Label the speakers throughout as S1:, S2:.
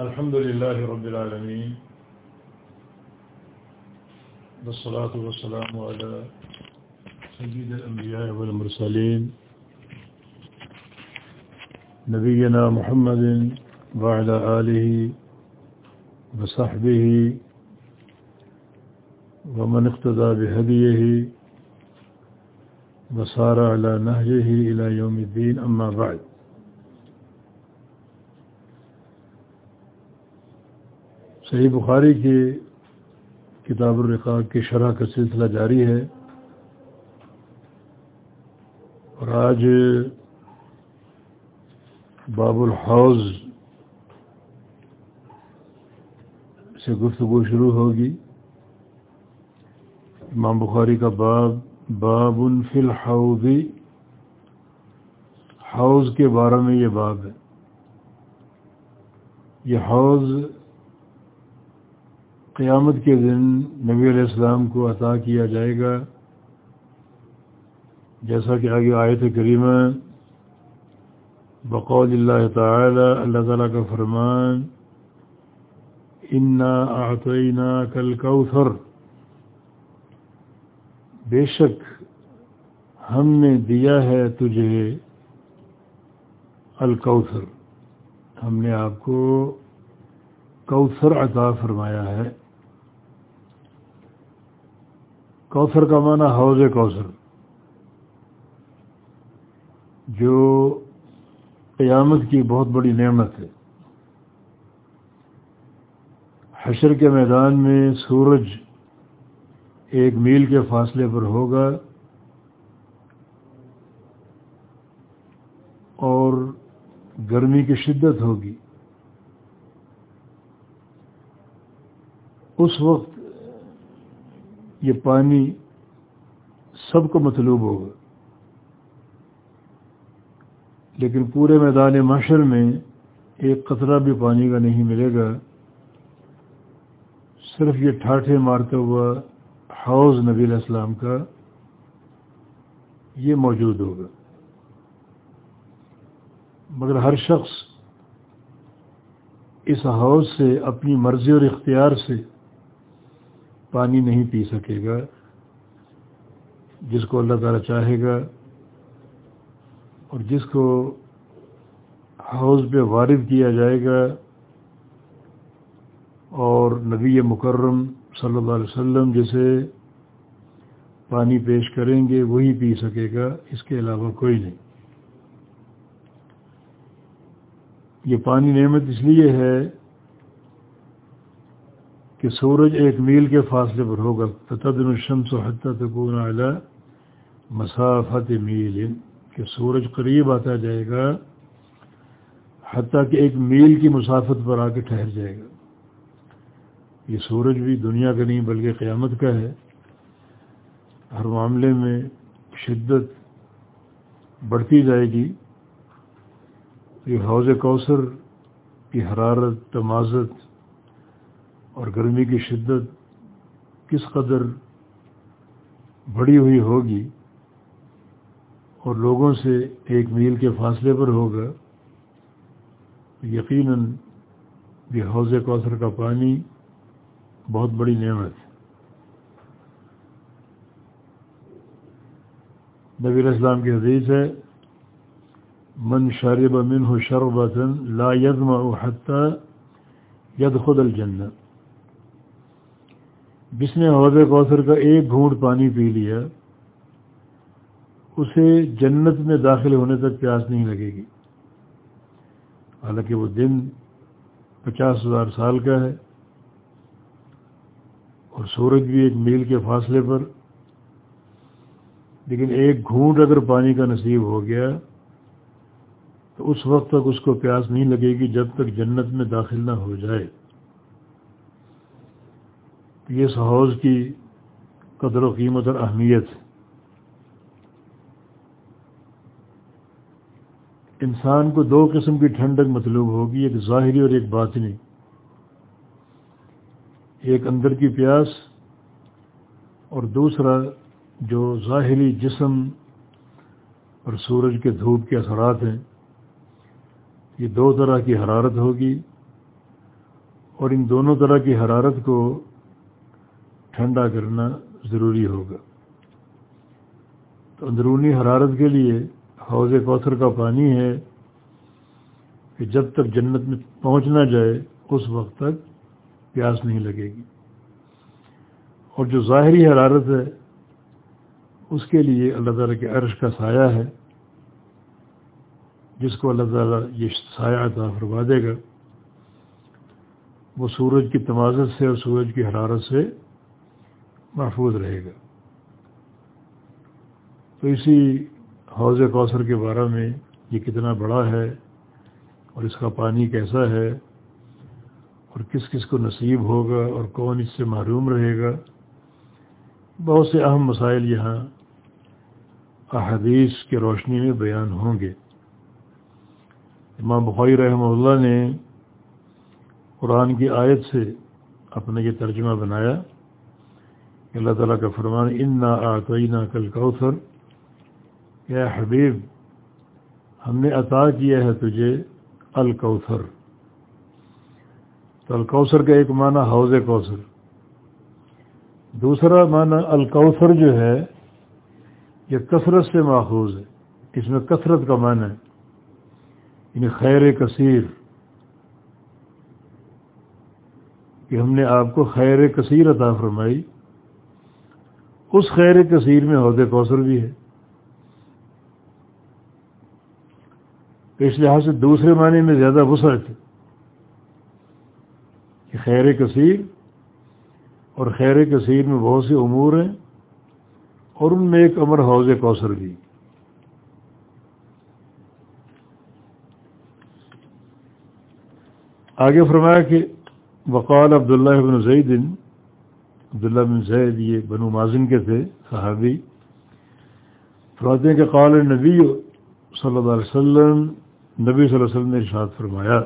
S1: الحمد لله رب العالمين والصلاة والسلام على سيد الأنبياء والمرسلين نبينا محمد وعلى آله وصحبه ومن اقتدى بهديه وصار على نهجه إلى يوم الدين أما بعد صحیح بخاری کی کتاب الرقاق کی شرح کا سلسلہ جاری ہے۔ اور آج باب الحوض سے گفتگو شروع ہوگی۔ امام بخاری کا باب باب فی الحوض۔ حوض کے بارے میں یہ باب ہے۔ یہ حوض قیامت کے دن نبی علیہ السلام کو عطا کیا جائے گا۔ جیسا کہ آگے آیت کریمہ بقول اللہ تعالی، اللہ تعالیٰ کا فرمان، انا آتعینہ کل کوثر بے شک ہم نے دیا ہے تجھے الکوثر۔ ہم نے آپ کو کوثر عطا فرمایا ہے۔ کوثر کا معنی حوض کوثر۔ جو قیامت کی بہت بڑی نعمت ہے۔ حشر کے میدان میں سورج ایک میل کے فاصلے پر ہوگا اور گرمی کی شدت ہوگی۔ اس وقت یہ پانی سب کو مطلوب ہوگا۔ لیکن پورے میدان معاشر میں ایک قطرہ بھی پانی کا نہیں ملے گا۔ صرف یہ ٹھاٹھے مارتا ہوا حوض نبی علیہ السلام کا یہ موجود ہوگا۔ مگر ہر شخص اس حوض سے اپنی مرضی اور اختیار سے پانی نہیں پی سکے گا، جس کو اللہ تعالیٰ چاہے گا، اور جس کو حوض پہ وارد کیا جائے گا، اور نبی مکرم صلی اللہ علیہ وسلم جسے پانی پیش کریں گے، وہی پی سکے گا، اس کے علاوہ کوئی نہیں۔ یہ پانی نعمت اس لیے ہے کہ سورج ایک میل کے فاصلے پر ہوگا تدن الشمس و حتیٰ تکون اعلیٰ مسافت میل، کہ سورج قریب آتا جائے گا حتیٰ کہ ایک میل کی مسافت پر آ کے ٹھہر جائے گا۔ یہ سورج بھی دنیا کا نہیں بلکہ قیامت کا ہے۔ ہر معاملے میں شدت بڑھتی جائے گی۔ یہ حوض کوثر کی حرارت، تمازت اور گرمی کی شدت کس قدر بڑی ہوئی ہوگی اور لوگوں سے ایک میل کے فاصلے پر ہوگا یقیناً یہ حوض کوثر کا پانی بہت بڑی نعمت ہے۔ نبی اسلام کی حدیث ہے، من شارب من ہو شربتن لا یدم حتیٰ ید خود الجنت جس نے حوض کوثر کا ایک گھونٹ پانی پی لیا، اسے جنت میں داخل ہونے تک پیاس نہیں لگے گی۔ حالانکہ وہ دن پچاس ہزار سال کا ہے اور سورج بھی ایک میل کے فاصلے پر، لیکن ایک گھونٹ اگر پانی کا نصیب ہو گیا، تو اس وقت تک اس کو پیاس نہیں لگے گی جب تک جنت میں داخل نہ ہو جائے۔ یہ اس حوض کی قدر و قیمت اور اہمیت انسان کو دو قسم کی ٹھنڈک مطلوب ہوگی، ایک ظاہری اور ایک باطنی۔ ایک اندر کی پیاس اور دوسرا جو ظاہری جسم اور سورج کے دھوپ کے اثرات ہیں۔ یہ دو طرح کی حرارت ہوگی اور ان دونوں طرح کی حرارت کو ٹھنڈا کرنا ضروری ہوگا۔ تو اندرونی حرارت کے لیے حوض کوثر کا پانی ہے کہ جب تک جنت میں پہنچ نہ جائے، اس وقت تک پیاس نہیں لگے گی۔ اور جو ظاہری حرارت ہے، اس کے لیے اللہ تعالیٰ کے عرش کا سایہ ہے، جس کو اللہ تعالیٰ یہ سایہ عطا فرما دے گا۔ وہ سورج کی تمازت سے اور سورج کی حرارت سے محفوظ رہے گا۔ تو اسی حوض کوثر کے بارے میں یہ کتنا بڑا ہے اور اس کا پانی کیسا ہے اور کس کس کو نصیب ہوگا اور کون اس سے محروم رہے گا، بہت سے اہم مسائل یہاں احادیث کے روشنی میں بیان ہوں گے۔ امام بخاری رحمہ اللہ نے قرآن کی آیت سے اپنا یہ ترجمہ بنایا۔ اللہ تعالیٰ کا فرمان ان نا کل کوثر یا حبیب، ہم نے عطا کیا ہے تجھے الکوثر۔ تو الکوثر کا ایک معنی حوض کوثر۔ دوسرا معنی الکوثر جو ہے، یہ کثرت سے ماخوذ ہے۔ اس میں کثرت کا معنی ہے یعنی خیر کثیر۔ کہ ہم نے آپ کو خیر کثیر عطا فرمائی۔ اس خیر کثیر میں عہدے کوثر بھی ہے۔ اس لحاظ سے دوسرے معنی میں زیادہ وسعت ہے کہ خیر کثیر اور خیر کثیر میں بہت سے امور ہیں اور ان میں ایک امر حوض کوثر بھی۔ آگے فرمایا کہ وقال عبداللہ بن زید عبداللہ بن زید، یہ بنو مازن کے تھے، صحابی۔ فرماتے ہیں کہ قال نبی صلی اللہ علیہ وسلم، نبی صلی اللہ علیہ وسلم نے ارشاد فرمایا،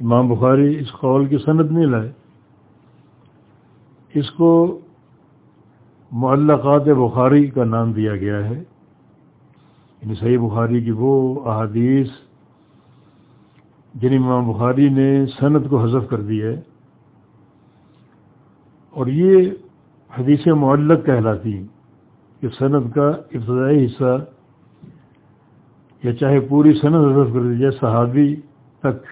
S1: امام بخاری اس قول کی صنعت نہیں لائے۔ اس کو معلقات بخاری کا نام دیا گیا ہے۔ یعنی صحیح بخاری کی وہ احادیث جن امام بخاری نے صنعت کو حذف کر دی ہے۔ اور یہ حدیث معلق کہلاتی ہیں کہ صنعت کا ابتدائی حصہ یا چاہے پوری صنعت حذف کر دی جائے صحابی تک۔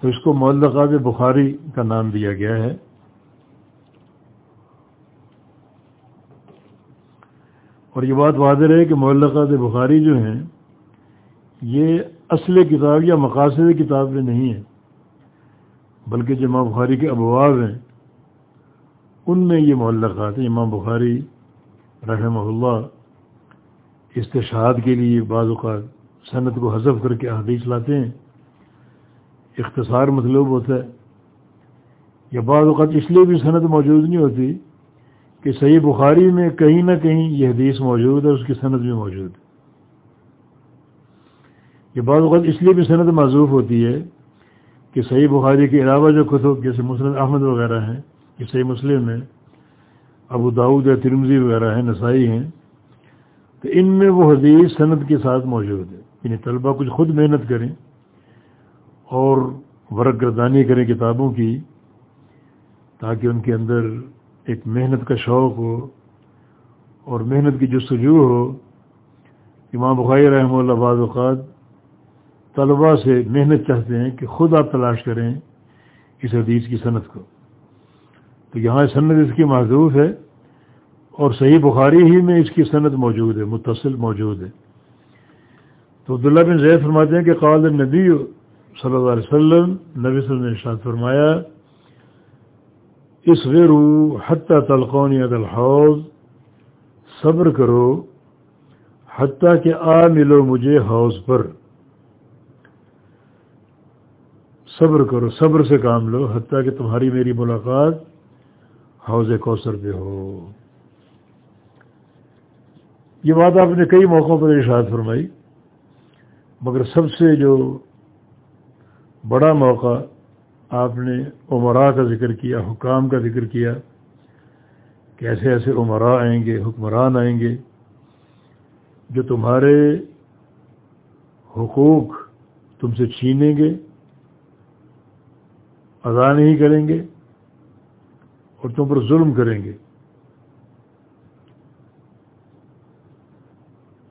S1: تو اس کو معلقات بخاری کا نام دیا گیا ہے۔ اور یہ بات واضح ہے کہ معلقات بخاری جو ہیں، یہ اصل کتاب یا مقاصد کتاب میں نہیں ہے بلکہ جو امام بخاری کے ابواب ہیں، ان میں یہ معلقات ہیں امام بخاری رحمہ اللہ استشہاد کے لیے بعض اوقات صنعت کو حذف کر کے حدیث لاتے ہیں۔ اختصار مطلوب ہوتا ہے۔ یا بعض اوقات اس لیے بھی صنعت موجود نہیں ہوتی کہ صحیح بخاری میں کہیں نہ کہیں یہ حدیث موجود ہے اس کی صنعت بھی موجود ہے۔ یہ بعض اوقات اس لیے بھی صنعت معذوف ہوتی ہے کہ صحیح بخاری کے علاوہ جو کتب جیسے مسلم احمد وغیرہ ہیں، یہ صحیح مسلم ہیں، ابو داود یا ترمزی وغیرہ ہیں، نسائی ہیں، تو ان میں وہ حدیث صنعت کے ساتھ موجود ہے۔ یعنی طلبہ کچھ خود محنت کریں اور ورق گردانی کریں کتابوں کی، تاکہ ان کے اندر ایک محنت کا شوق ہو اور محنت کی جو ہو۔ امام بخاری رحمہ اللہ بعض اوقات طلبا سے محنت چاہتے ہیں کہ خود آپ تلاش کریں اس حدیث کی صنعت کو۔ تو یہاں صنعت اس کی معذوف ہے اور صحیح بخاری ہی میں اس کی صنعت موجود ہے، متصل موجود ہے۔ تو عبداللہ بن زید فرماتے ہیں کہ قال نبی صلی اللہ علیہ وسلم، نبی صلی اللہ علیہ وسلم نے فرمایا اس غیرو حتیٰ تلقونی الحوض، صبر کرو حتیٰ کہ آ ملو مجھے حوض پر۔ صبر کرو، صبر سے کام لو، حتیٰ کہ تمہاری میری ملاقات حوض کوثر پہ ہو۔ یہ بات آپ نے کئی موقعوں پر ارشاد فرمائی، مگر سب سے جو بڑا موقع آپ نے عمرا کا ذکر کیا، حکام کا ذکر کیا، کہ ایسے ایسے عمرا آئیں گے، حکمران آئیں گے، جو تمہارے حقوق تم سے چھینیں گے ادا نہیں کریں گے اور تم پر ظلم کریں گے۔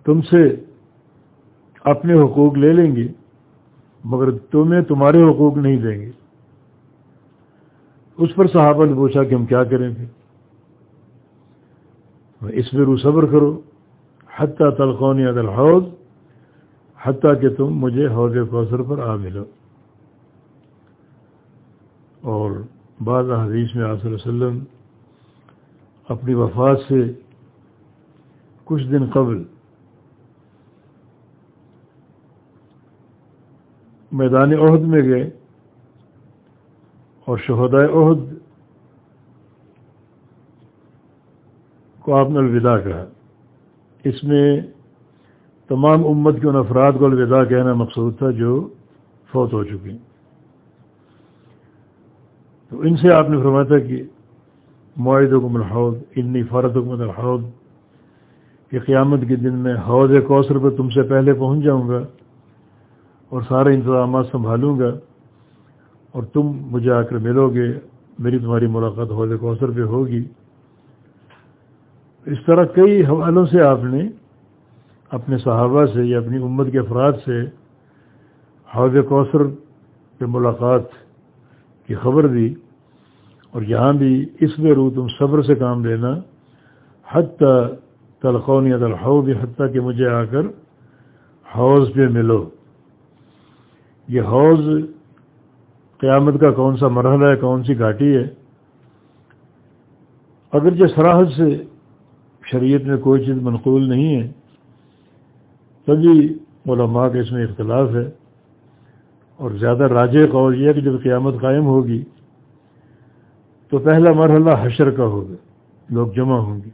S1: تم سے اپنے حقوق لے لیں گے، مگر تمہیں تمہارے حقوق نہیں دیں گے۔ اس پر صحابہ نے پوچھا کہ ہم کیا کریں پھر اس میں رو صبر کرو حتیٰ تلقونی عدل حوض حتیٰ کہ تم مجھے حوض کوثر پر آ ملو۔ اور بعض حدیث میں آصر وسلم اپنی وفات سے کچھ دن قبل میدان عہد میں گئے اور شہدائے عہد کو آپ نے الوداع کہا۔ اس میں تمام امت کے ان افراد کو الوداع کہنا مقصود تھا جو فوت ہو چکے۔ ہیں تو ان سے آپ نے فرمایا تھا کہ معاہد حکم الحود انی فارت حکمت الحود کہ قیامت کے دن میں حوض کوثر پہ تم سے پہلے پہنچ جاؤں گا اور سارے انتظامات سنبھالوں گا اور تم مجھے آ کر ملو گے، میری تمہاری ملاقات حوض کوثر پہ ہوگی۔ اس طرح کئی حوالوں سے آپ نے اپنے صحابہ سے یا اپنی امت کے افراد سے حوض کوثر پہ ملاقات کی خبر دی اور یہاں بھی اس میں رو تم صبر سے کام لینا، حتیٰ تلخونی الحوض، حتیٰ کہ مجھے آ کر حوض پہ ملو۔ یہ حوض قیامت کا کون سا مرحلہ ہے، کون سی گھاٹی ہے؟ اگر جو سراحت سے شریعت میں کوئی چیز منقول نہیں ہے، تبھی علماء کا اس میں اختلاف ہے۔ اور زیادہ راج قول یہ کہ جب قیامت قائم ہوگی تو پہلا مرحلہ حشر کا ہوگا، لوگ جمع ہوں گی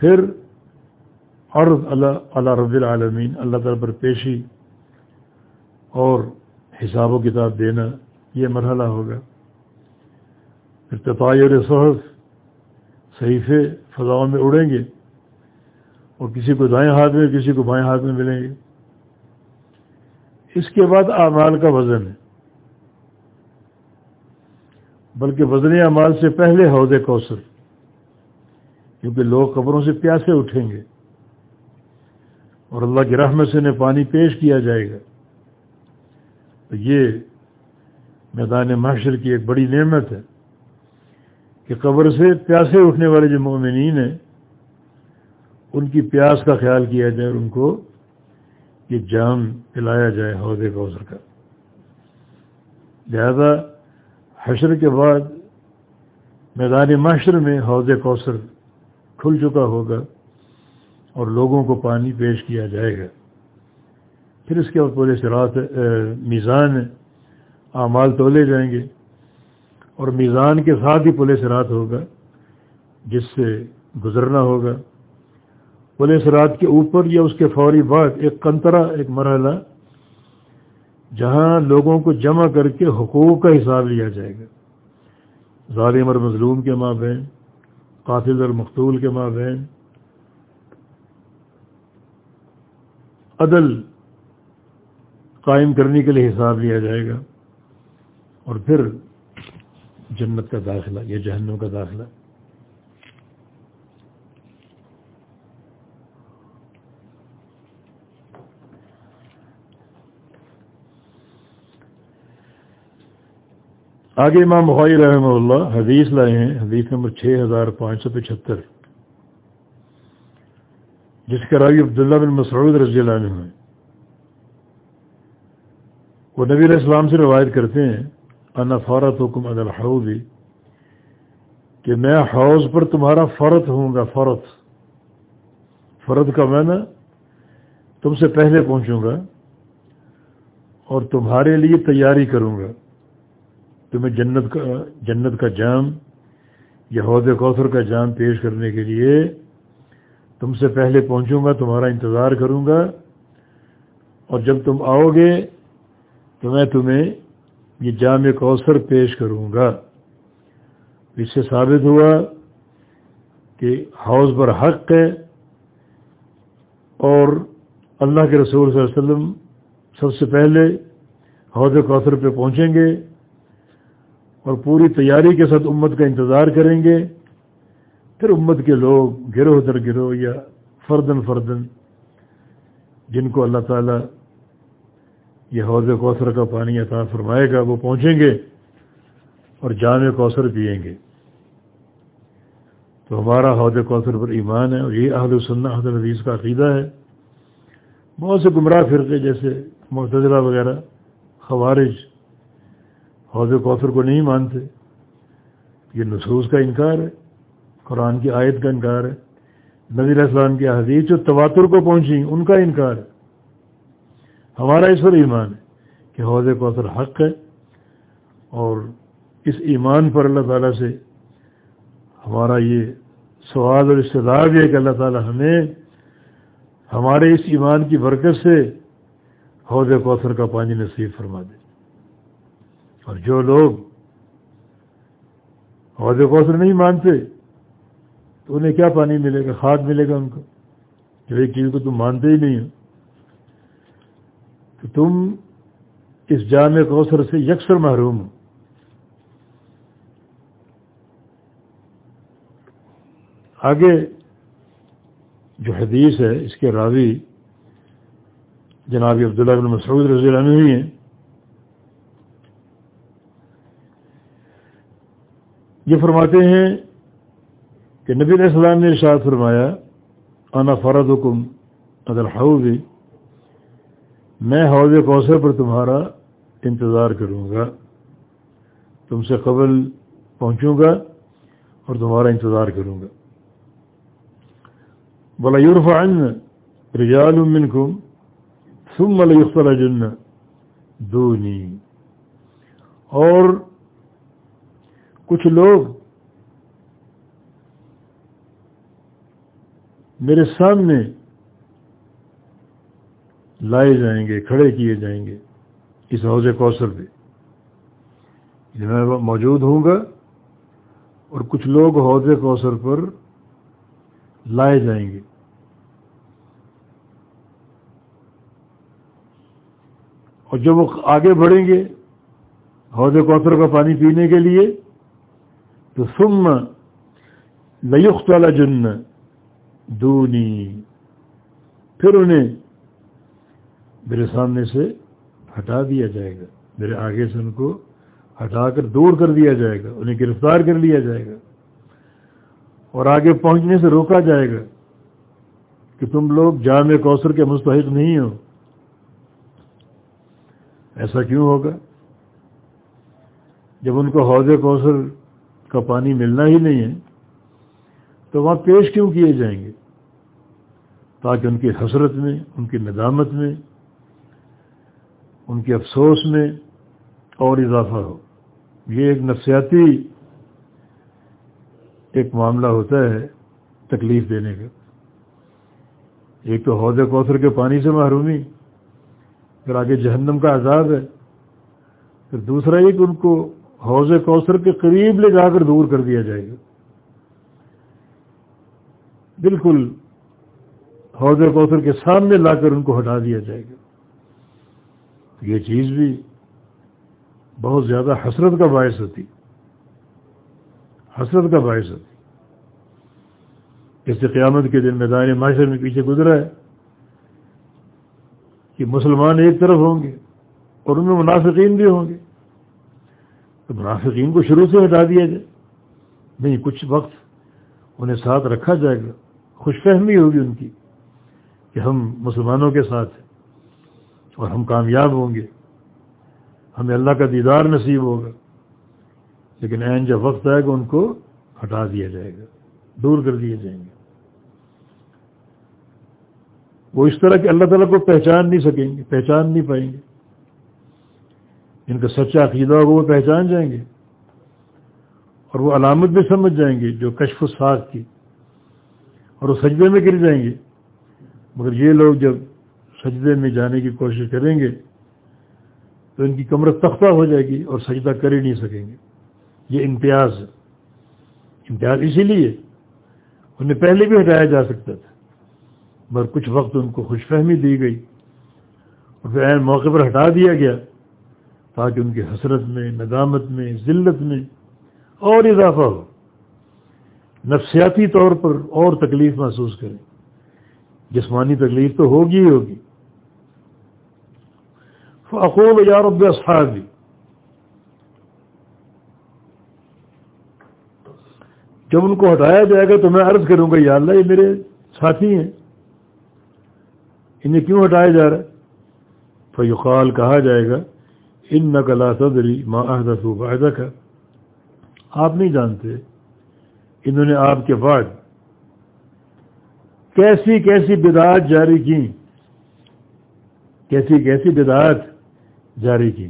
S1: پھر عرض اللہ اللہ رب العالمین، اللہ تعالیٰ پر پیشی اور حساب و کتاب دینا یہ مرحلہ ہوگا۔ پھر تطایر صحف صحیفے فضاؤں میں اڑیں گے اور کسی کو دائیں ہاتھ میں، کسی کو بائیں ہاتھ میں ملیں گے۔ اس کے بعد اعمال کا وزن ہے۔ بلکہ وزن اعمال سے پہلے حوض کوثر، کیونکہ لوگ قبروں سے پیاسے اٹھیں گے۔ اور اللہ کی رحمت سے انہیں پانی پیش کیا جائے گا۔ تو یہ میدان معاشر کی ایک بڑی نعمت ہے کہ قبر سے پیاسے اٹھنے والے جو مومنین ہیں، ان کی پیاس کا خیال کیا جائے اور ان کو یہ جام پلایا جائے حوض کوثر کا۔ لہذا حشر کے بعد میدان معاشر میں حوض کوثر کھل چکا ہوگا اور لوگوں کو پانی پیش کیا جائے گا۔ پھر اس کے بعد پورے سرات میزان اعمال تولے جائیں گے اور میزان کے ساتھ ہی پولیس رات ہوگا، جس سے گزرنا ہوگا۔ پولیس رات کے اوپر یا اس کے فوری بعد ایک کنترا، ایک مرحلہ، جہاں لوگوں کو جمع کر کے حقوق کا حساب لیا جائے گا۔ ظالم اور مظلوم کے ماں بہن، قاتل اور مقتول کے ماں بہن، عدل قائم کرنے کے لیے حساب لیا جائے گا۔ اور پھر جنت کا داخلہ یا جہنم کا داخلہ۔ آگے امام بخاری رحمہ اللہ حدیث لائے ہیں، حدیث نمبر چھ ہزار پانچ سو پچہتر۔ جس کا راوی عبداللہ بن مسعود رضی اللہ عنہ ہیں۔ وہ نبی علیہ السلام سے روایت کرتے ہیں، انا فورت حکم ادل حوضی کہ میں حوض پر تمہارا فرت ہوں گا فرت فرد کا میں نا تم سے پہلے پہنچوں گا اور تمہارے لیے تیاری کروں گا۔ تمہیں جنت کا جنت کا جام، یا حوض کوثر کا جام پیش کرنے کے لیے تم سے پہلے پہنچوں گا، تمہارا انتظار کروں گا، اور جب تم آؤ گے تو میں تمہیں یہ جامع کوثر پیش کروں گا۔ اس سے ثابت ہوا کہ حوض پر حق ہے اور اللہ کے رسول صلی اللہ علیہ وسلم سب سے پہلے حوض کوثر پہ پہنچیں گے۔ اور پوری تیاری کے ساتھ امت کا انتظار کریں گے۔ پھر امت کے لوگ گروہ در گروہ یا فردن فردن جن کو اللہ تعالیٰ یہ حوض کوثر کا پانی عطا فرمائے گا، وہ پہنچیں گے اور جامع کوثر پئیں گے۔ تو ہمارا حوض کوثر پر ایمان ہے اور یہ اہل سننا حضرت حدیث کا عقیدہ ہے۔ بہت سے گمراہ فرقے جیسے متضرہ وغیرہ، خوارج حوض کوثر کو نہیں مانتے۔ یہ نصوص کا انکار ہے، قرآن کی آیت کا انکار ہے۔ نظیر السلام کی حدیث جو تواتر کو پہنچی ان کا انکار ہے۔ ہمارا اس پر ایمان ہے کہ حوض کوثر حق ہے اور اس ایمان پر اللہ تعالیٰ سے ہمارا یہ سوال اور استدار بھی ہے کہ اللہ تعالیٰ ہمیں، ہمارے اس ایمان کی برکت سے حوض کوثر کا پانی نصیب فرما دے۔ اور جو لوگ حوض کوثر نہیں مانتے، تو انہیں کیا پانی ملے گا؟ کھاد ملے گا ان کو۔ جو ایک چیز کو تم مانتے ہی نہیں ہو۔ تو تم اس جامع کوثر سے یکسر محروم ہو۔ آگے جو حدیث ہے، اس کے راوی جناب عبداللہ بن مسعود رضی اللہ عنہ ہیں۔ یہ فرماتے ہیں کہ نبی علیہ السلام نے ارشاد فرمایا، انا فرد حکم اگر حوض میں حوض کوثر پر تمہارا انتظار کروں گا، تم سے قبل پہنچوں گا اور تمہارا انتظار کروں گا۔ بلا یورف عن رجال منکم ثم ليخرجن دونی اور کچھ لوگ میرے سامنے لائے جائیں گے، کھڑے کیے جائیں گے اس حوض کوثر پہ۔ میں موجود ہوں گا اور کچھ لوگ حوض کوثر پر لائے جائیں گے۔ اور جب وہ آگے بڑھیں گے حوض کوثر کا پانی پینے کے لیے تو سم لیخت والا جن دونی پھر انہیں میرے سامنے سے ہٹا دیا جائے گا۔ میرے آگے سے ان کو ہٹا کر دور کر دیا جائے گا۔ انہیں گرفتار کر لیا جائے گا۔ اور آگے پہنچنے سے روکا جائے گا کہ تم لوگ جامع کوثر کے مستحق نہیں ہو۔ ایسا کیوں ہوگا؟ جب ان کو حوض کوثر کا پانی ملنا ہی نہیں ہے، تو وہاں پیش کیوں کیے جائیں گے؟ تاکہ ان کی حسرت میں، ان کی ندامت میں، ان کے افسوس میں اور اضافہ ہو۔ یہ ایک نفسیاتی ایک معاملہ ہوتا ہے تکلیف دینے کا۔ ایک تو حوض کوثر کے پانی سے محرومی، پھر آگے جہنم کا عذاب ہے، پھر دوسرا یہ کہ ان کو حوض کوثر کے قریب لے جا کر دور کر دیا جائے گا۔ بالکل حوض کوثر کے سامنے لا کر ان کو ہٹا دیا جائے گا۔ یہ چیز بھی بہت زیادہ حسرت کا باعث ہوتی۔ حسرت کا باعث ہوتی۔ جیسے قیامت کے دن میدان معاشر میں پیچھے گزرا ہے کہ مسلمان ایک طرف ہوں گے اور ان میں منافقین بھی ہوں گے۔ تو منافقین کو شروع سے ہٹا دیا جائے۔ نہیں، کچھ وقت انہیں ساتھ رکھا جائے گا۔ خوش فہمی ہوگی ان کی کہ ہم مسلمانوں کے ساتھ ہیں اور ہم کامیاب ہوں گے۔ ہمیں اللہ کا دیدار نصیب ہوگا۔ لیکن عین جب وقت آئے گا، ان کو ہٹا دیا جائے گا، دور کر دیے جائیں گے۔ وہ اس طرح کہ اللہ تعالیٰ کو پہچان نہیں سکیں گے، پہچان نہیں پائیں گے۔ جن کا سچا عقیدہ ہوگا وہ پہچان جائیں گے اور وہ علامت بھی سمجھ جائیں گے جو کشف و ساخ کی اور وہ سجدے میں گر جائیں گے۔ مگر یہ لوگ جب سجدے میں جانے کی کوشش کریں گے تو ان کی کمر تختہ ہو جائے گی اور سجدہ کر ہی نہیں سکیں گے۔ یہ امتیاز ہے۔ امتیاز اسی لیے انہیں پہلے بھی ہٹایا جا سکتا تھا، مگر کچھ وقت ان کو خوش فہمی دی گئی اور پھر عین موقع پر ہٹا دیا گیا۔ تاکہ ان کی حسرت میں، ندامت میں، ذلت میں اور اضافہ ہو۔ نفسیاتی طور پر اور تکلیف محسوس کریں۔ جسمانی تکلیف تو ہوگی ہی ہوگی۔ فقوب یا رب اصحابی۔ جب ان کو ہٹایا جائے گا تو میں عرض کروں گا، یا اللہ، یہ میرے ساتھی ہیں۔ انہیں کیوں ہٹایا جا رہا ہے؟ فیقال کہا جائے گا ان نقلا صدری ماں احدہ کا آپ نہیں جانتے انہوں نے آپ کے بعد کیسی کیسی بدعات جاری کی۔ کیسی کیسی بدعات جاری کی۔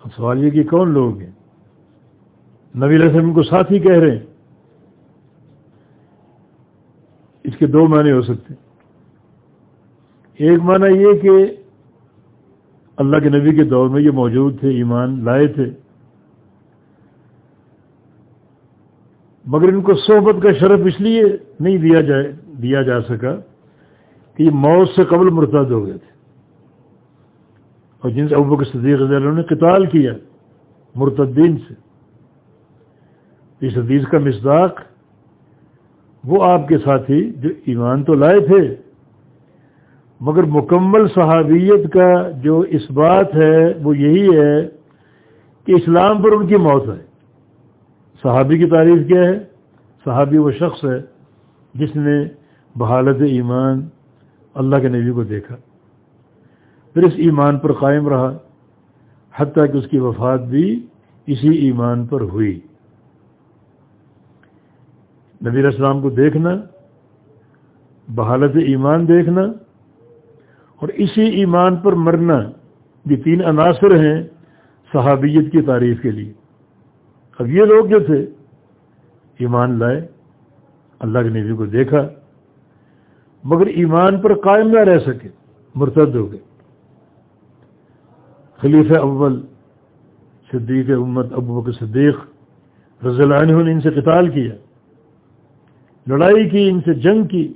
S1: اب سوال یہ کہ کون لوگ ہیں؟ نبی علیہ السلام کو ساتھی کہہ رہے ہیں۔ اس کے دو معنی ہو سکتے ہیں۔ ایک معنی یہ کہ اللہ کے نبی کے دور میں یہ موجود تھے، ایمان لائے تھے۔ مگر ان کو صحبت کا شرف اس لیے نہیں دیا جائے، دیا جا سکا کہ یہ موت سے قبل مرتد ہو گئے تھے۔ اور جن سے ابو کے صدیق رضی اللہ نے قتال کیا مرتدین سے۔ اس حدیث کا مصداق وہ آپ کے ساتھی جو ایمان تو لائے تھے مگر مکمل صحابیت کا جو اس بات ہے وہ یہی ہے کہ اسلام پر ان کی موت ہے۔ صحابی کی تعریف کیا ہے؟ صحابی وہ شخص ہے جس نے بحالت ایمان اللہ کے نبی کو دیکھا۔ پھر اس ایمان پر قائم رہا، حتیٰ کہ اس کی وفات بھی اسی ایمان پر ہوئی۔ نبی السلام کو دیکھنا، بحالت ایمان دیکھنا اور اسی ایمان پر مرنا یہ تین عناصر ہیں صحابیت کی تعریف کے لیے۔ اب یہ لوگ جو تھے، ایمان لائے، اللہ کے نبی کو دیکھا، مگر ایمان پر قائم نہ رہ سکے، مرتد ہو گئے۔ خلیف اول، صدیق امت ابو بکر صدیق رضی اللہ عنہ نے ان سے قتال کیا۔ لڑائی کی، ان سے جنگ کی۔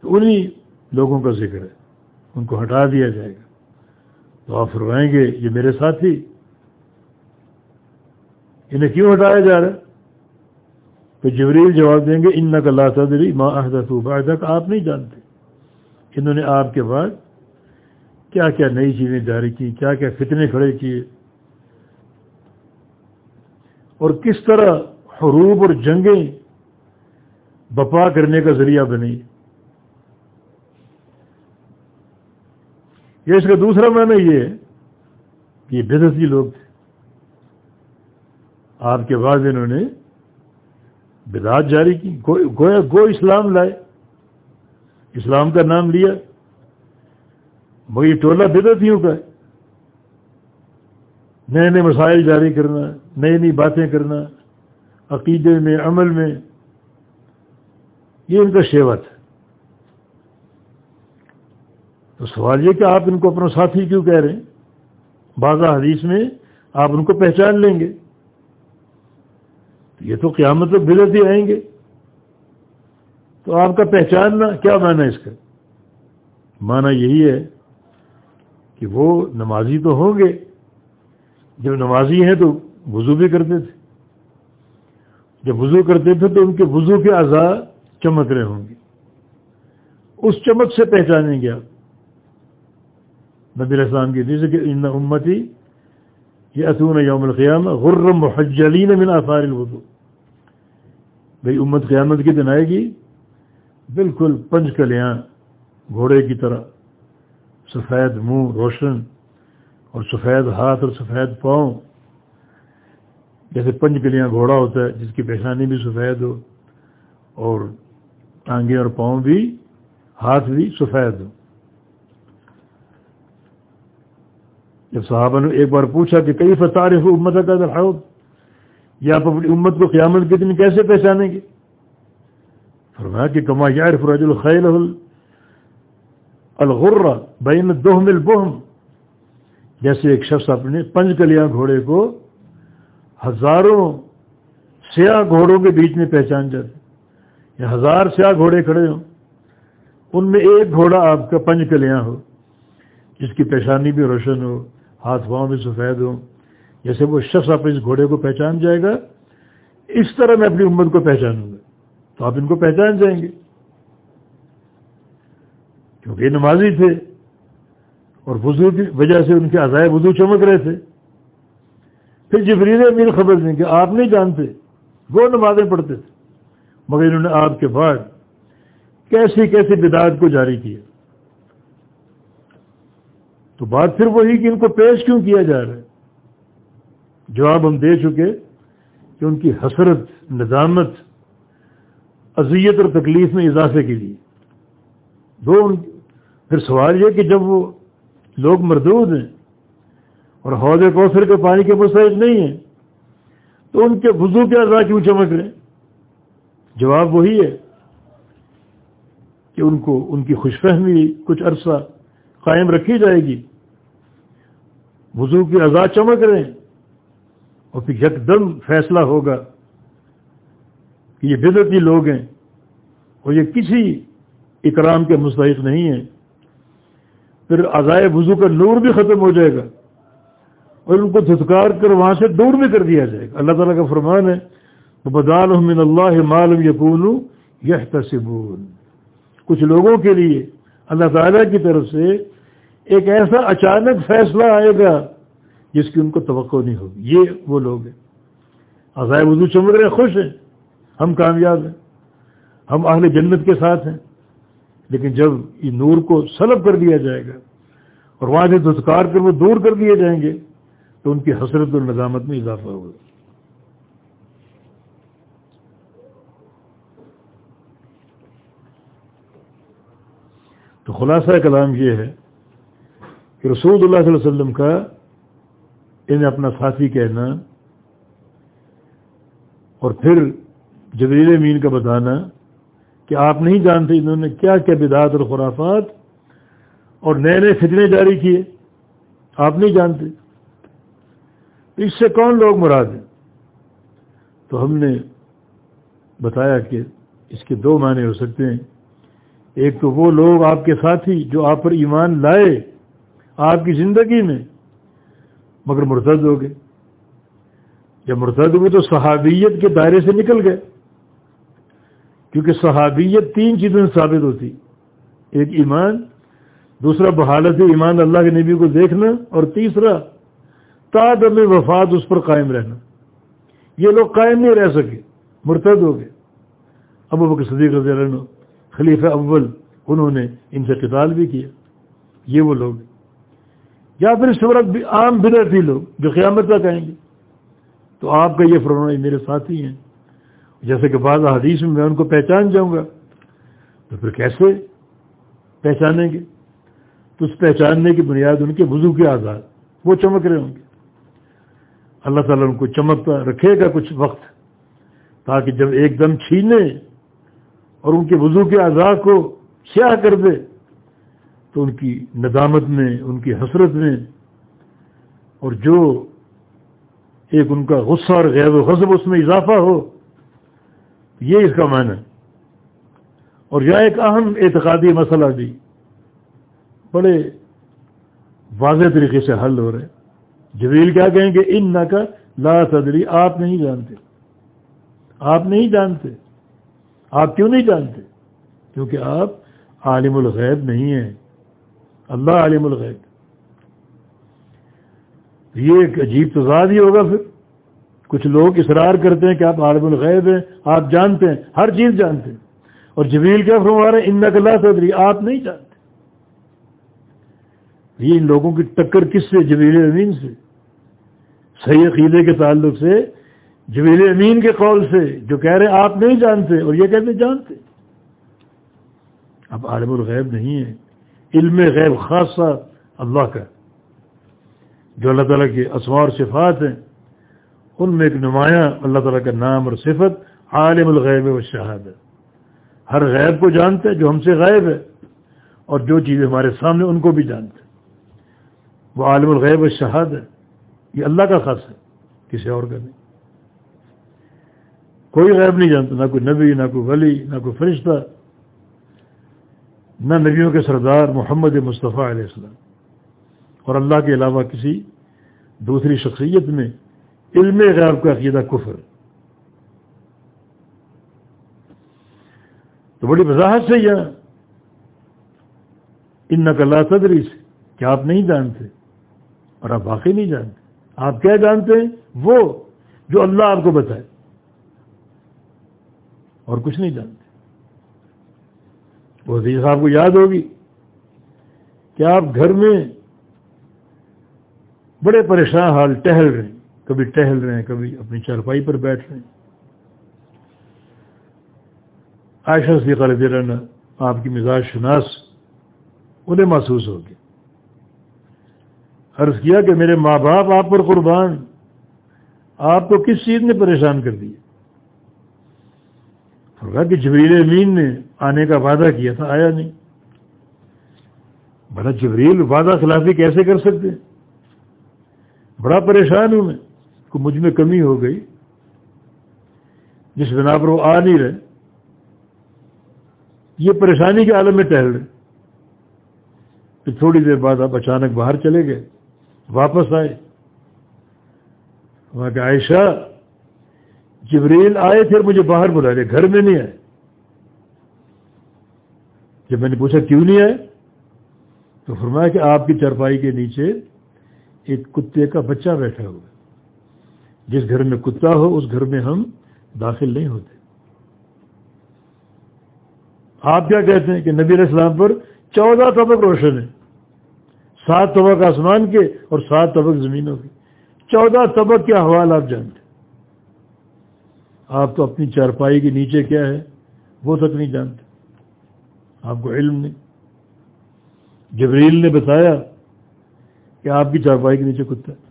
S1: تو انہی لوگوں کا ذکر ہے، ان کو ہٹا دیا جائے گا۔ تو آپ فرمائیں گے، یہ میرے ساتھی، انہیں کیوں ہٹایا جا رہا ہے؟ تو جبریل جواب دیں گے ان نقل اللہ تدری ماں احدت تک آپ نہیں جانتے۔ انہوں نے آپ کے بعد کیا کیا نئی چیزیں جاری کی، کیا کیا فتنے کھڑے کیے۔ اور کس طرح حروب اور جنگیں بپا کرنے کا ذریعہ بنی۔ یہ اس کا دوسرا معنی یہ ہے کہ یہ بدتی لوگ تھے۔ آپ کے بعد انہوں نے بدعات جاری کی، گویا گو اسلام لائے۔ اسلام کا نام لیا۔ مگر یہ ٹولہ بدتیوں کا ہے۔ نئے نئے مسائل جاری کرنا، نئی نئی باتیں کرنا، عقیدے میں، عمل میں، یہ ان کا شیوت ہے تو سوال یہ کہ آپ ان کو اپنا ساتھی کیوں کہہ رہے ہیں؟ بعض حدیث میں آپ ان کو پہچان لیں گے۔ یہ تو قیامت تو بدت ہی آئیں گے۔ تو آپ کا پہچاننا کیا معنی اس کا؟ معنی یہی ہے کہ وہ نمازی تو ہوں گے۔ جب نمازی ہیں تو وضو بھی کرتے تھے۔ جب وضو کرتے تھے تو ان کے وضو کے اعضاء چمک رہے ہوں گے۔ اس چمک سے پہچانیں گے آپ۔ نبی السلام کی جیسے کہ ان امتی یہ اتون یوم القیام غرم محجلین من آثار الوضو بھئی امت قیامت کی دن آئے گی، بالکل پنج کلیاں گھوڑے کی طرح، سفید منہ روشن اور سفید ہاتھ اور سفید پاؤں۔ جیسے پنج کلیاں گھوڑا ہوتا ہے، جس کی پیشانی بھی سفید ہو اور ٹانگیں اور پاؤں بھی، ہاتھ بھی سفید ہو۔ جب صحابہ نے ایک بار پوچھا کہ کئی فتارف امت کا درحود یہ آپ اپنی امت کو قیامت کے دن کیسے پہچانیں گے؟ فرمایا کہ کما یعرف رجل خیل الغرہ بین دوہم البہم۔ جیسے ایک شخص اپنے پنج کلیاں گھوڑے کو ہزاروں سیاہ گھوڑوں کے بیچ میں پہچان جاتے یا ہزار سیاہ گھوڑے کھڑے ہوں۔ ان میں ایک گھوڑا آپ کا پنج کلیاں ہو، جس کی پیشانی بھی روشن ہو۔ ہاتھ پاؤں بھی سفید ہو جیسے وہ شخص اپنے اس گھوڑے کو پہچان جائے گا، اس طرح میں اپنی امت کو پہچانوں گا۔ تو آپ ان کو پہچان جائیں گے۔ کیونکہ یہ نمازی تھے اور وضو کی وجہ سے ان کے عزائے وضو چمک رہے تھے۔ پھر جبریل امیر خبر دیں کہ آپ نہیں جانتے، وہ نمازیں پڑھتے تھے۔ مگر انہوں نے آپ کے بعد کیسی کیسی بدعت کو جاری کیا۔ تو بات پھر وہی کہ ان کو پیش کیوں کیا جا رہا ہے؟ جواب ہم دے چکے کہ ان کی حسرت، ندامت، اذیت اور تکلیف میں اضافے کے لیے۔ دو پھر سوال یہ کہ جب وہ لوگ مردود ہیں اور حوض کوثر کے پانی کے مستحق نہیں ہیں، تو ان کے وضو کے اعضاء کیوں چمک رہے جواب وہی ہے کہ ان کو ان کی خوش فہمی کچھ عرصہ قائم رکھی جائے گی۔ وضو کی اعضاء چمک رہے ہیں۔ اور پھر یک دم فیصلہ ہوگا کہ یہ بدتی لوگ ہیں اور یہ کسی اکرام کے مستحق نہیں ہیں۔ پھر عزائے وضو کا نور بھی ختم ہو جائے گا اور ان کو دھتکار کر وہاں سے دور بھی کر دیا جائے گا۔ اللہ تعالیٰ کا فرمان ہے بدال من اللہ معلوم یقون یہ کچھ لوگوں کے لیے اللہ تعالیٰ کی طرف سے ایک ایسا اچانک فیصلہ آئے گا جس کی ان کو توقع نہیں ہوگی۔ یہ وہ لوگ ہیں۔ عزائے وضو چمک رہے خوش ہیں۔ ہم کامیاب ہیں۔ ہم اہل جنت کے ساتھ ہیں۔ لیکن جب یہ نور کو سلب کر دیا جائے گا اور وہاں سے دھتکار کر وہ دور کر دیے جائیں گے، تو ان کی حسرت اور نظامت میں اضافہ ہوگا۔ تو خلاصہ کلام یہ ہے کہ رسول اللہ صلی اللہ علیہ وسلم کا انہیں اپنا ساتھی کہنا اور پھر جبریل امین کا بتانا کہ آپ نہیں جانتے انہوں نے کیا کیا بدعات اور خرافات اور نئے نئے فتنے جاری کیے۔ آپ نہیں جانتے۔ اس سے کون لوگ مراد ہیں؟ تو ہم نے بتایا کہ اس کے دو معنی ہو سکتے ہیں۔ ایک تو وہ لوگ آپ کے ساتھی جو آپ پر ایمان لائے آپ کی زندگی میں، مگر مرتد ہو گئے۔ جب مرتد ہوئے تو صحابیت کے دائرے سے نکل گئے۔ کیونکہ صحابیت تین چیزوں سے ثابت ہوتی۔ ایک ایمان، دوسرا بحالت ایمان اللہ کے نبی کو دیکھنا، اور تیسرا تعدم وفات اس پر قائم رہنا۔ یہ لوگ قائم نہیں رہ سکے، مرتد ہو گئے۔ ابو بکر صدیق رضی اللہ عنہ، خلیفہ اول، انہوں نے ان سے قتال بھی کیا۔ یہ وہ لوگ یا پھر اس وقت عام بدرتی لوگ جو قیامت کا کہیں گے۔ تو آپ کا یہ فرما میرے ساتھی ہیں۔ جیسے کہ بعض حدیث میں میں ان کو پہچان جاؤں گا۔ تو پھر کیسے پہچانیں گے؟ تو اس پہچاننے کی بنیاد ان کے وضو کے آزاد، وہ چمک رہے ہوں گے۔ اللہ تعالیٰ ان کو چمکتا رکھے گا کچھ وقت، تاکہ جب ایک دم چھینے اور ان کے وضو کے اعضاء کو سیاہ کر دے تو ان کی ندامت میں، ان کی حسرت میں، اور جو ایک ان کا غصہ اور غیر و غضب اس میں اضافہ ہو، یہ اس کا معنی ہے۔ اور یہ ایک اہم اعتقادی مسئلہ بھی، بڑے واضح طریقے سے حل ہو رہے ہیں جبریل کیا کہیں گے؟ ان نہ کا لا صدری آپ نہیں جانتے۔ آپ نہیں جانتے۔ آپ کیوں نہیں جانتے؟ کیونکہ آپ عالم الغیب نہیں ہیں۔ اللہ عالم الغیب۔ یہ ایک عجیب تضاد ہی ہوگا پھر۔ کچھ لوگ اصرار کرتے ہیں کہ آپ عالم الغیب ہیں، آپ جانتے ہیں، ہر چیز جانتے ہیں۔ اور جبریل کیا فرما رہے ہیں؟ ان نقلا صدری آپ نہیں جانتے۔ یہ ان لوگوں کی ٹکر کس سے؟ جبیل امین سے۔ صحیح عقیدے کے تعلق سے جبیل امین کے قول سے، جو کہہ رہے آپ نہیں جانتے اور یہ کہتے جانتے۔ اب عالم الغیب نہیں ہے علم غیب خاصہ اللہ کا، جو اللہ تعالیٰ کی اسماء اور صفات ہیں، ان میں ایک نمایاں اللہ تعالیٰ کا نام اور صفت عالم الغیب و شہاد ہے ہر غیب کو جانتے جو ہم سے غائب ہے، اور جو چیزیں ہمارے سامنے ان کو بھی جانتے وہ عالم الغیب و شہاد ہے یہ اللہ کا خاص ہے، کسی اور کا نہیں۔ کوئی غیب نہیں جانتا، نہ کوئی نبی، نہ کوئی ولی، نہ کوئی فرشتہ نہ نبیوں کے سردار محمد مصطفیٰ علیہ السلام۔ اور اللہ کے علاوہ کسی دوسری شخصیت میں علم غیب کا عقیدہ کفر۔ تو بڑی وضاحت سے یہاں ان نقل تدری سے آپ نہیں جانتے اور آپ واقعی نہیں جانتے۔ آپ کیا جانتے ہیں؟ وہ جو اللہ آپ کو بتائے اور کچھ نہیں جانتے۔ وہ حدیث صاحب کو یاد ہوگی کہ آپ گھر میں بڑے پریشان حال ٹہل رہے ہیں، کبھی ٹہل رہے ہیں، کبھی اپنی چارپائی پر بیٹھ رہے ہیں۔ عائشہ سے قرض رہنا آپ کی مزاج شناس انہیں محسوس ہو گیا۔ عرض کیا کہ میرے ماں باپ آپ پر قربان، آپ کو کس چیز نے پریشان کر دیا؟ کہا کہ جبریل امین نے آنے کا وعدہ کیا تھا، آیا نہیں۔ بڑا جبریل وعدہ خلافی کیسے کر سکتے؟ بڑا پریشان ہوں میں کو مجھ میں کمی ہو گئی۔ جس بنا پر وہ آ نہیں رہے۔ یہ پریشانی کے عالم میں ٹہل رہے۔ پھر تھوڑی دیر بعد آپ اچانک باہر چلے گئے، واپس آئے۔ وہاں کہ عائشہ جبریل آئے پھر مجھے باہر بلا رہے گھر میں نہیں آئے۔ جب میں نے پوچھا کیوں نہیں آئے، تو فرمایا کہ آپ کی چرپائی کے نیچے ایک کتے کا بچہ بیٹھا ہوا جس گھر میں کتا ہو، اس گھر میں ہم داخل نہیں ہوتے۔ آپ کیا کہتے ہیں کہ نبی علیہ السلام پر چودہ طبق روشن ہے سات طبق آسمان کے اور سات طبق زمینوں کے۔ چودہ طبق کے حوال آپ جانتے آپ تو اپنی چارپائی کے نیچے کیا ہے؟ وہ تک نہیں جانتے۔ آپ کو علم نہیں۔ جبریل نے بتایا کہ آپ کی چارپائی کے نیچے کتا ہے۔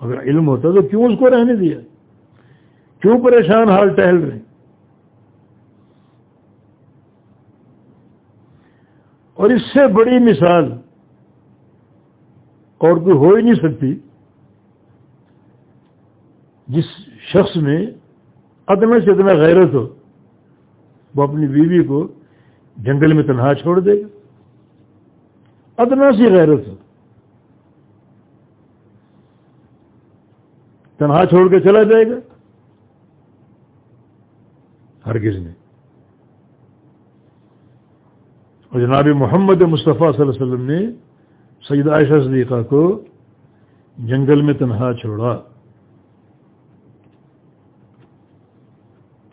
S1: اگر علم ہوتا تو کیوں اس کو رہنے دیا؟ کیوں پریشان حال ٹہل رہے اور اس سے بڑی مثال اور کوئی ہو ہی نہیں سکتی جس شخص میں ادنا سے اتنا غیرت ہو، وہ اپنی بیوی کو جنگل میں تنہا چھوڑ دے گا۔ ادنا سی غیرت ہو۔ تنہا چھوڑ کے چلا جائے گا۔ ہرگز نہیں۔ اور جناب محمد مصطفیٰ صلی اللہ علیہ وسلم نے سید عائشہ صدیقہ کو جنگل میں تنہا چھوڑا۔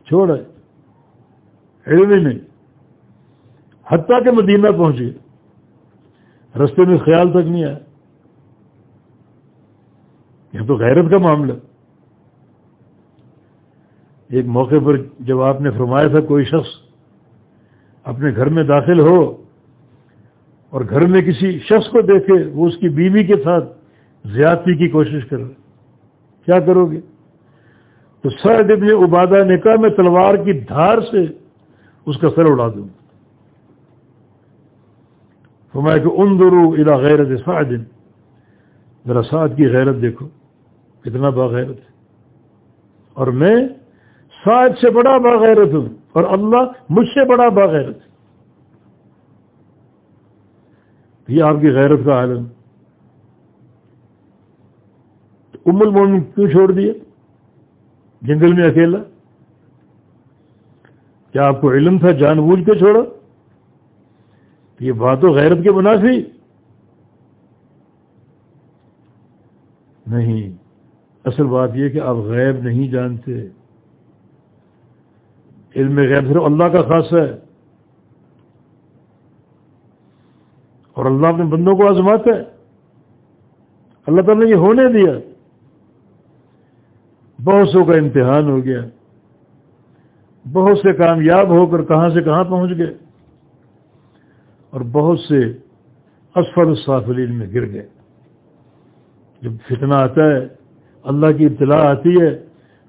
S1: چھوڑا علم ہی نہیں۔ حتیٰ کہ مدینہ پہنچ گئے رستے میں خیال تک نہیں آیا۔ یہ تو غیرت کا معاملہ۔ ایک موقع پر جب آپ نے فرمایا تھا کوئی شخص اپنے گھر میں داخل ہو اور گھر میں کسی شخص کو دیکھے، وہ اس کی بیوی کے ساتھ زیادتی کی کوشش کر رہے کیا کرو گے؟ تو سر ابن عبادہ نے کہا میں تلوار کی دھار سے اس کا سر اڑا دوں۔ فرمایا کہ ان درو غیرت سعد۔ ذرا سعد کی غیرت دیکھو، کتنا باغیرت ہے۔ اور میں سعد سے بڑا باغیرت ہوں اور اللہ مجھ سے بڑا باغیرت یہ آپ کی غیرت کا عالم۔ ام المومن کیوں چھوڑ دیا جنگل میں اکیلا؟ کیا آپ کو علم تھا جان بوجھ کے چھوڑا؟ یہ بات و غیرت کے منافی نہیں، اصل بات یہ کہ آپ غیب نہیں جانتے۔ علم غیب صرف اللہ کا خاص ہے۔ اور اللہ اپنے بندوں کو آزماتا ہے۔ اللہ تعالیٰ نے یہ ہونے دیا۔ بہت سو کا امتحان ہو گیا۔ بہت سے کامیاب ہو کر کہاں سے کہاں پہنچ گئے۔ اور بہت سے اسفل الصافلین میں گر گئے۔ جب فتنہ آتا ہے، اللہ کی اطلاع آتی ہے،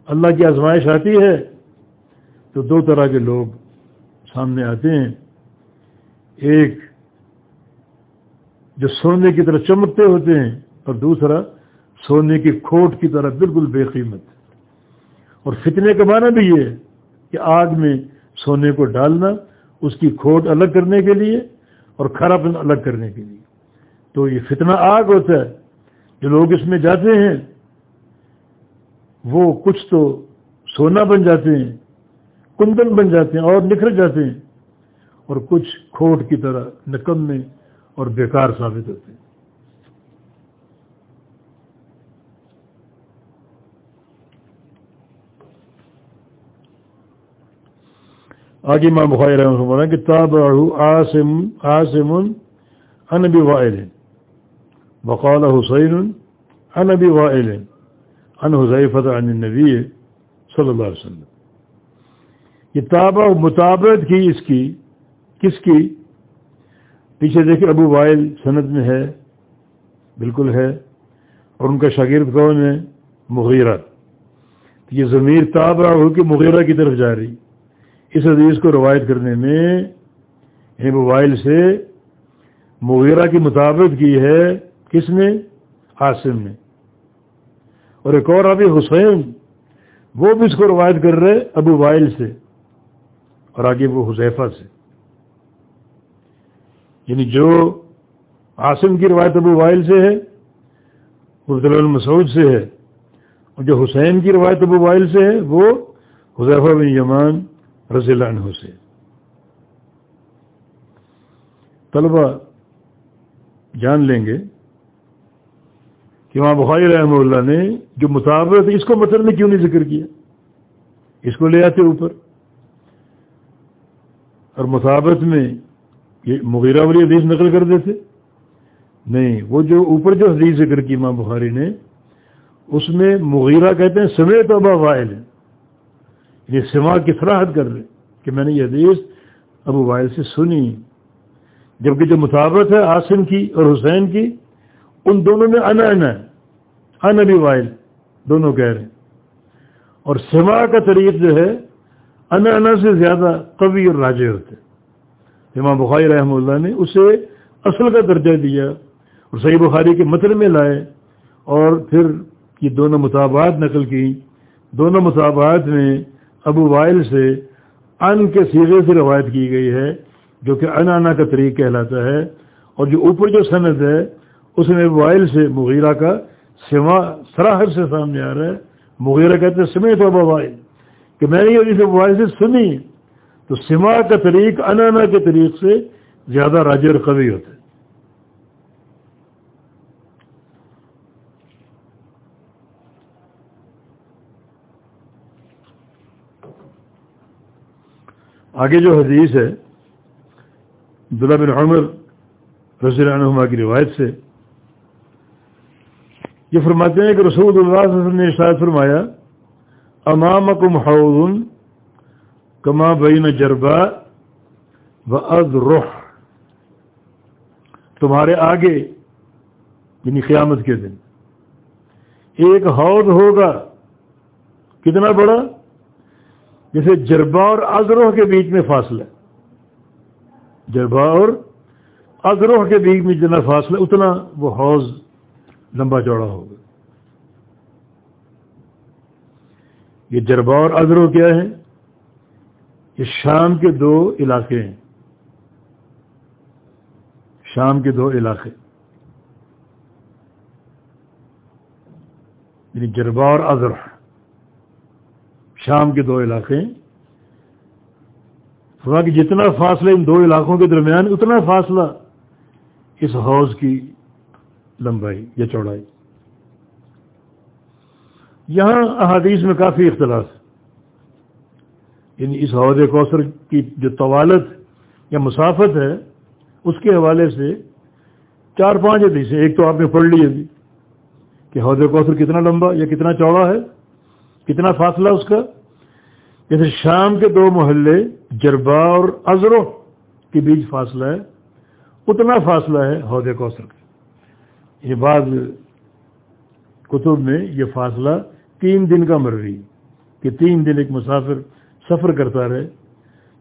S1: اللہ کی آزمائش آتی ہے، تو دو طرح کے لوگ سامنے آتے ہیں۔ ایک جو سونے کی طرح چمکتے ہوتے ہیں، اور دوسرا سونے کی کھوٹ کی طرح بالکل بے قیمت۔ اور فتنے کا معنی بھی یہ ہے کہ آگ میں سونے کو ڈالنا، اس کی کھوٹ الگ کرنے کے لیے اور کھراپن الگ کرنے کے لیے۔ تو یہ فتنہ آگ ہوتا ہے، جو لوگ اس میں جاتے ہیں، وہ کچھ تو سونا بن جاتے ہیں کندن بن جاتے ہیں اور نکھر جاتے ہیں اور کچھ کھوٹ کی طرح نکم میں اور بیکار ثابت ہوتے ہیں۔ آگے ماں بخاری رحمۃ کہ تاب آسم آسم انبی وائل. بقال حسین انبی وائل. ان حضیفت عن النبی صلی اللہ علیہ وسلم. یہ تابع مطابعت کی اس کی کس کی؟ پیچھے دیکھیں ابو وائل سند میں ہے، بالکل ہے، اور ان کا شاگرد کون ہے؟ مغیرہ. یہ ضمیر تابع ہو کہ مغیرہ کی طرف جا رہی۔ اس حدیث کو روایت کرنے میں یعنی موبائل سے مغیرہ کی مطابق کی ہے کس نے؟ حاصم نے۔ اور ایک اور ابھی حسین، وہ بھی اس کو روایت کر رہے ابو وائل سے اور آگے وہ حذیفہ سے۔ یعنی جو عاصم کی روایت ابو وائل سے ہے المسعود سے ہے، اور جو حسین کی روایت ابو وائل سے ہے، وہ حذیفہ بن یمان رضی اللہ عنہ سے۔ طلبہ جان لیں گے کہ وہاں بخاری رحمہ اللہ نے جو مطابق اس کو مطلب نے کیوں نہیں ذکر کیا؟ اس کو لے آتے اوپر۔ اور مطابق میں یہ مغیرہ والی حدیث نقل کر دیتے۔ نہیں، وہ جو اوپر جو حدیث ذکر کی ماں بخاری نے، اس میں مغیرہ کہتے ہیں، سمیت ابا وائل۔ ہے یہ سما کی فراہد کر رہے کہ میں نے یہ حدیث ابو وائل سے سنی۔ جبکہ جو مطابق ہے آسم کی اور حسین کی، ان دونوں میں انا انا ہے۔ ان ابی وائل۔ دونوں کہہ رہے ہیں۔ اور سما کا طریق جو ہے، انا انا سے زیادہ قوی اور راجے ہوتے امام بخاری رحمہ اللہ نے اسے اصل کا درجہ دیا۔ اور صحیح بخاری کے متن میں لائے۔ اور پھر یہ دونوں مطابعات نقل کی۔ دونوں مطابعات میں ابو وائل سے ان کے سیرے سے روایت کی گئی ہے، جو کہ ان انا کا طریق کہلاتا ہے، اور جو اوپر جو صنعت ہے، اس میں وائل سے مغیرہ کا سما سراہر سے سامنے آ رہا ہے۔ مغیرہ کہتے ہیں سمیت ابا وائل۔ کہ میں نے یہ وائل سے سنی، تو سما کا طریق انانا کے طریق سے زیادہ راج قوی ہوتا ہے۔ آگے جو حدیث ہے، عبداللہ بن عمر رضی اللہ عنہما کی روایت سے، یہ فرماتے ہیں کہ رسول اللہ صلی اللہ علیہ وسلم نے شاید فرمایا، امامکم حوض کما بین جربا و از رخ تمہارے آگے یعنی قیامت کے دن، ایک حوض ہوگا، کتنا بڑا؟ جیسے جربا اور ازروح کے بیچ میں فاصلہ جربا اور ازروح کے بیچ میں جتنا فاصلہ اتنا وہ حوض لمبا چوڑا ہوگا۔ یہ جربا اور ازرو کیا ہے؟ یہ شام کے دو علاقے ہیں۔ شام کے دو علاقے۔ یعنی جربا اور ازرح شام کے دو علاقے کہ جتنا فاصلہ ان دو علاقوں کے درمیان، اتنا فاصلہ اس حوض کی لمبائی یا چوڑائی۔ یہاں احادیث میں کافی اختلاف۔ یعنی اس حوض کوثر کی جو طوالت یا مسافت ہے، اس کے حوالے سے چار پانچ حدیثیں۔ ایک تو آپ نے پڑھ لی ابھی جی، کہ حوض کوثر کتنا لمبا یا کتنا چوڑا ہے، کتنا فاصلہ اس کا۔ جیسے شام کے دو محلے جربا اور ازرو کے بیچ فاصلہ ہے، اتنا فاصلہ ہے حوض کوثر کا یہ بعض کتب میں یہ فاصلہ تین دن کا مر رہی کہ تین دن ایک مسافر سفر کرتا رہے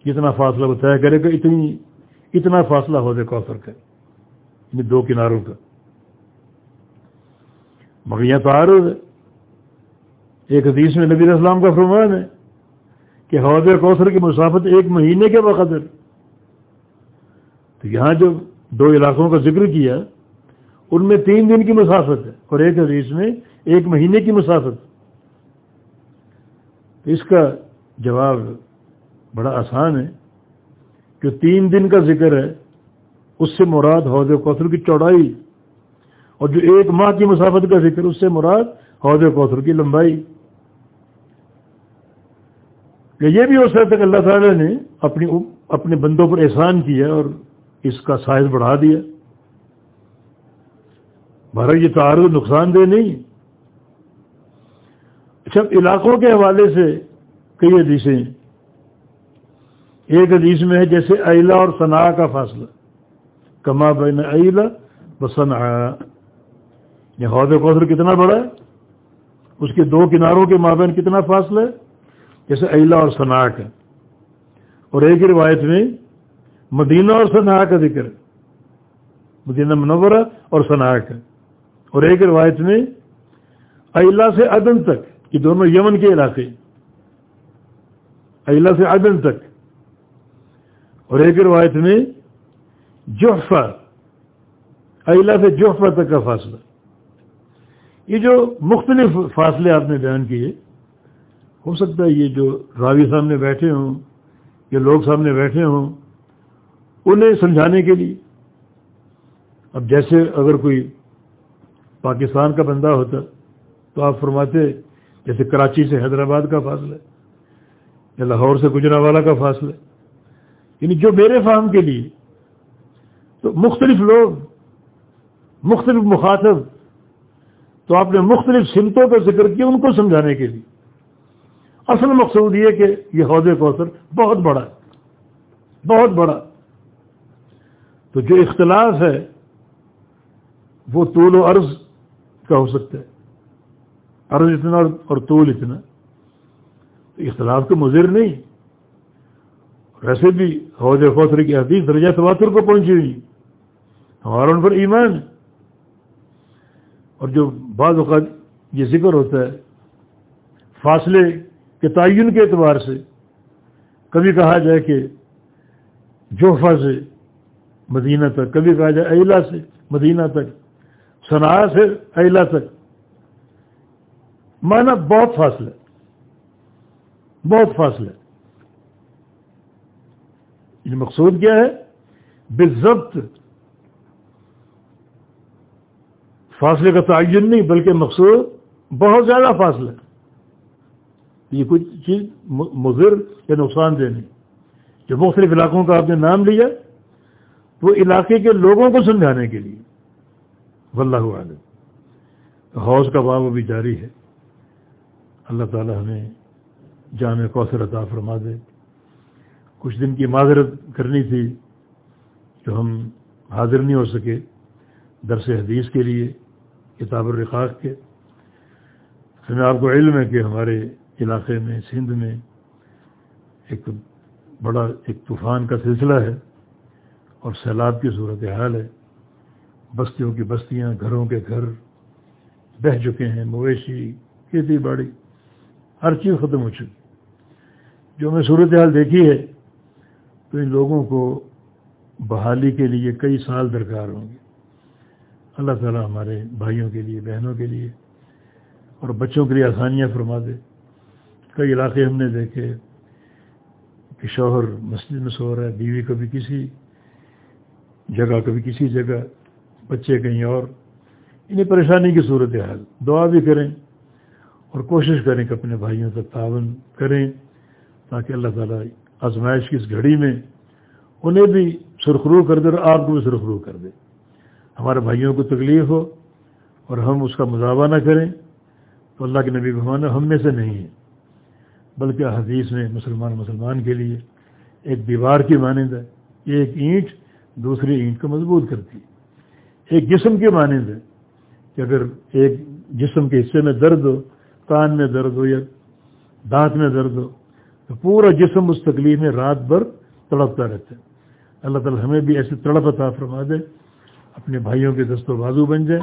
S1: کتنا فاصلہ وہ طے کرے گا اتنی، اتنا فاصلہ حوض کوثر کا یعنی دو کناروں کا۔ مگر یہ تو ہے۔ ایک حدیث میں نبی اسلام کا فرمان ہے۔ کہ حوض کوثر کی مسافت ایک مہینے کے بقدر۔ تو یہاں جو دو علاقوں کا ذکر کیا، ان میں تین دن کی مسافت ہے اور ایک حدیث میں ایک مہینے کی مسافت۔ اس کا جواب بڑا آسان ہے کہ تین دن کا ذکر ہے، اس سے مراد حوض کوثر کی چوڑائی۔ اور جو ایک ماہ کی مسافت کا ذکر، اس سے مراد حوض کوثر کی لمبائی۔ کہ یہ بھی ہو سکتا ہے کہ اللہ تعالیٰ نے اپنی اپنے بندوں پر احسان کیا اور اس کا سائز بڑھا دیا بھارت یہ تعارض نقصان دہ نہیں۔ اچھا علاقوں کے حوالے سے کئی حدیثیں۔ ایک حدیث میں ہے، جیسے ایلا اور صنع کا فاصلہ۔ کما بین ایلا بسن یہ حوض کوثر کتنا بڑا ہے؟ اس کے دو کناروں کے مابین کتنا فاصلہ ہے؟ جیسے ایلا اور صنع کا۔ اور ایک روایت میں مدینہ اور صنع کا ذکر ہے۔ مدینہ منورہ اور صنع کا۔ اور ایک روایت میں ایلا سے عدن تک، یہ دونوں یمن کے علاقے ایلا سے عدن تک۔ اور ایک روایت میں جوحفہ ایلا سے جوحفہ تک کا فاصلہ۔ یہ جو مختلف فاصلے آپ نے بیان کیے ہو سکتا ہے یہ جو راوی سامنے بیٹھے ہوں، یا لوگ سامنے بیٹھے ہوں، انہیں سمجھانے کے لیے۔ اب جیسے اگر کوئی پاکستان کا بندہ ہوتا تو آپ فرماتے، جیسے کراچی سے حیدرآباد کا فاصلہ یا لاہور سے گجرا والا کا فاصلہ یعنی جو میرے فام کے لیے۔ تو مختلف لوگ، مختلف مخاطب، تو آپ نے مختلف سمتوں کا ذکر کیا ان کو سمجھانے کے لیے۔ اصل مقصود یہ کہ یہ عہدے کوثر بہت بڑا ہے، بہت بڑا۔ تو جو اختلاف ہے، وہ طول و عرض کا ہو سکتا ہے۔ عرض اتنا اور طول اتنا۔ اختلاف تو مضر نہیں۔ ویسے بھی حوض خوصر کی حدیث درجہ تواتر کو پہنچی ہوئی۔ ہمارا ان پر ایمان اور جو بعض اوقات یہ ذکر ہوتا ہے، فاصلے کے تعین کے اعتبار سے کبھی کہا جائے کہ جوفا سے مدینہ تک، کبھی کہا جائے ایلا سے مدینہ تک صنع سے ایلا تک۔ مانا بہت فاصلہ بہت فاصلہ یہ مقصود کیا ہے؟ بے ضبط فاصلے کا تعین نہیں، بلکہ مقصود بہت زیادہ فاصلہ یہ کچھ چیز مضر یا نقصان دہ نہیں۔ جو مختلف علاقوں کا آپ نے نام لیا، وہ علاقے کے لوگوں کو سمجھانے کے لیے۔ واللہ عالم حوض کا باب بھی جاری ہے۔ اللہ تعالی ہمیں جامع کوثر عطا فرما دے۔ کچھ دن کی معذرت کرنی تھی جو ہم حاضر نہیں ہو سکے درس حدیث کے لیے، کتاب الرقاق کے۔ ہمیں آپ کو علم ہے کہ ہمارے علاقے میں، سندھ میں ایک بڑا ایک طوفان کا سلسلہ ہے اور سیلاب کی صورت حال ہے۔ بستیوں کی بستیاں، گھروں کے گھر بہہ چکے ہیں، مویشی، کھیتی باڑی، ہر چیز ختم ہو چکی۔ جو میں صورت حال دیکھی ہے تو ان لوگوں کو بحالی کے لیے کئی سال درکار ہوں گے۔ اللہ تعالیٰ ہمارے بھائیوں کے لیے، بہنوں کے لیے اور بچوں کے لیے آسانیاں فرما دے۔ کئی علاقے ہم نے دیکھے کہ شوہر مسجد میں سو رہا ہے، بیوی کبھی کسی جگہ، کبھی کسی جگہ، بچے کہیں اور۔ انہیں پریشانی کی صورت حال۔ دعا بھی کریں اور کوشش کریں کہ اپنے بھائیوں تک تعاون کریں تاکہ اللہ تعالیٰ آزمائش کی اس گھڑی میں انہیں بھی سرخرو کر دے اور آپ کو بھی سرخرو کر دے۔ ہمارے بھائیوں کو تکلیف ہو اور ہم اس کا مذاہبہ نہ کریں تو اللہ کے نبی بہمان ہم میں سے نہیں ہے۔ بلکہ حدیث میں مسلمان مسلمان کے لیے ایک دیوار کی مانند ہے۔ ایک اینٹ دوسری اینٹ کو مضبوط کرتی ہے۔ ایک جسم کی مانند ہے کہ اگر ایک جسم کے حصے میں درد ہو، کان میں درد ہو یا دانت میں درد ہو، تو پورا جسم اس تکلیف میں رات بھر تڑپتا رہتا ہے۔ اللہ تعالیٰ ہمیں بھی ایسی تڑپ عطا فرما دے، اپنے بھائیوں کے دست و بازو بن جائے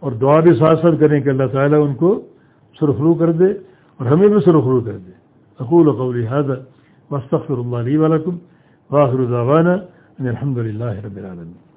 S1: اور دعا بھی ساتھ ساتھ کریں کہ اللہ تعالیٰ ان کو سرخرو کر دے۔ اور ہمیں بھی سرخرو کر دے۔ اقول و قولی حاضر مستقر اللہ علیہ ولکم واخر الزاوانہ الحمد للہ رب العالمین